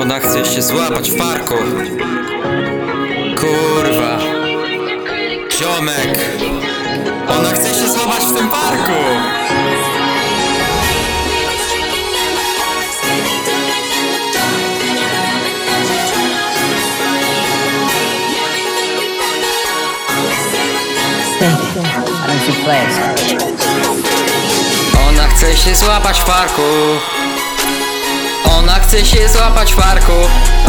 Ona chce się złapać w parku. Kurwa. Ziomek. Ona chce się złapać w tym parku? Ona chce się złapać w parku Chce się złapać w parku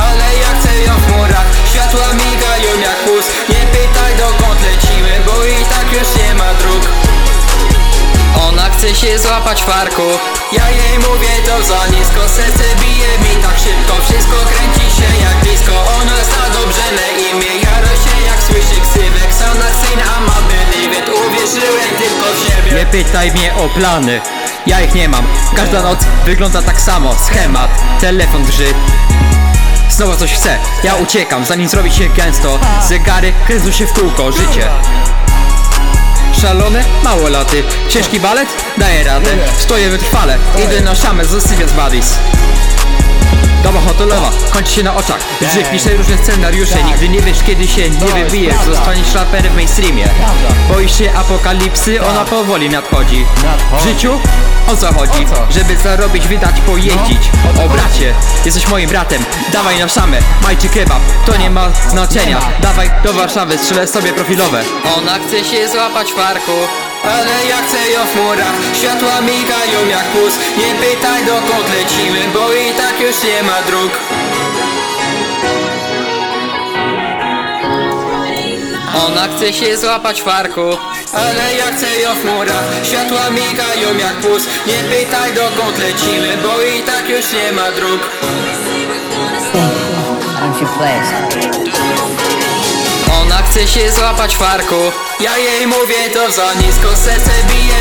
Ale ja chcę ją w murach. Światła migają jak pus Nie pytaj dokąd lecimy Bo i tak już nie ma dróg. Ona chce się złapać w parku. Ja jej mówię to za nisko. Serce bije mi tak szybko. Wszystko kręci się jak disco Ona zna dobrze me imię. Jaro się jak słyszy ksywek. Sana syn, a ma believe it Uwierzyłem tylko w siebie. Nie pytaj mnie o plany, ja ich nie mam. Każda noc wygląda tak samo, schemat Telefon drży. Znowu coś chcę, ja uciekam, zanim zrobi się gęsto. Zegary kręcą się w kółko, życie. Szalone, mało laty. Ciężki balet? Daję radę. Stoję wytrwale, idę na szamę z Sypias Buddies Doba hotelowa, kończy się na oczach. Życie pisze różne scenariusze Nigdy nie wiesz kiedy się nie wybijesz. Zostaniesz raperem w mainstreamie. Boisz się apokalipsy, ona powoli nadchodzi. W życiu? O co chodzi? Żeby zarobić, wydać, pojeździć. O bracie, jesteś moim bratem. Dawaj na szamę, majczy kebab. To nie ma znaczenia. Dawaj do Warszawy, strzelę sobie profilowe. Ona chce się złapać w parku Ale ja chcę ją w murach. Światła migają jak pus Nie pytaj dokąd lecimy Bo i tak już nie ma dróg. Ona chce się złapać w parku Ale ja chcę ją w murach. Światła migają jak pus Nie pytaj dokąd lecimy Bo i tak już nie ma dróg? Ona chce się złapać w parku. Ja jej mówię to za nisko. Serce bije